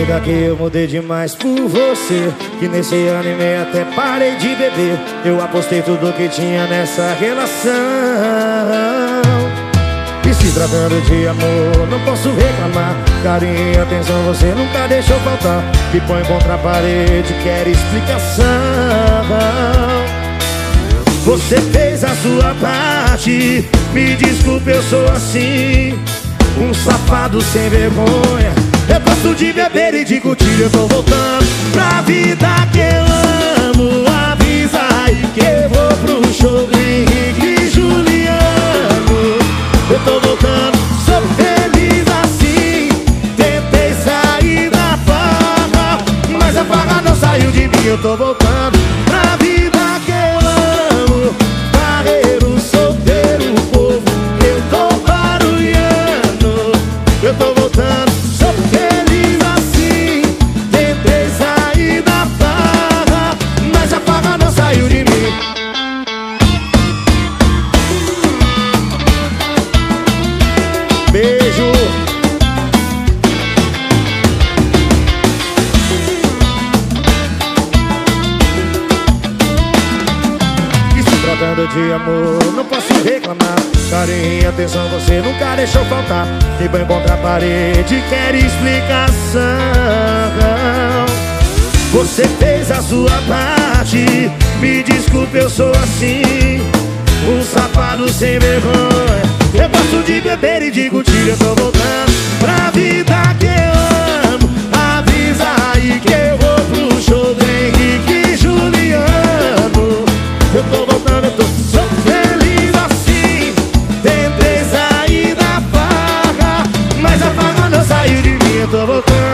amiga que eu mudei demais por você Que nesse ano e meio até parei de beber Eu apostei tudo que tinha nessa relação. E se tratando de amor, não posso reclamar. Carinho e atenção você nunca deixou faltar. Me põe contra a parede, quer explicação. Você fez a sua parte Me desculpe, eu sou assim. Um safado sem vergonha gosto de beber e de curtir, eu tô voltando pra vida que eu amo. Avisa aí que eu vou pro show do Henrique e Juliano. Eu tô voltando, sou feliz assim. Tentei sair da farra, mas a farra não saiu de mim. Eu tô voltando pra vida que eu amo. Barreiro, solteiro, povo, eu tô barulhando. Eu tô voltando. De amor, não posso reclamar. Carinho e atenção você nunca deixou faltar. Me banho contra a parede, quer explicação. Você fez a sua parte. Me desculpe, eu sou assim. Um safado sem vergonha. Eu gosto de beber e de curtir, eu tô voltando of a girl.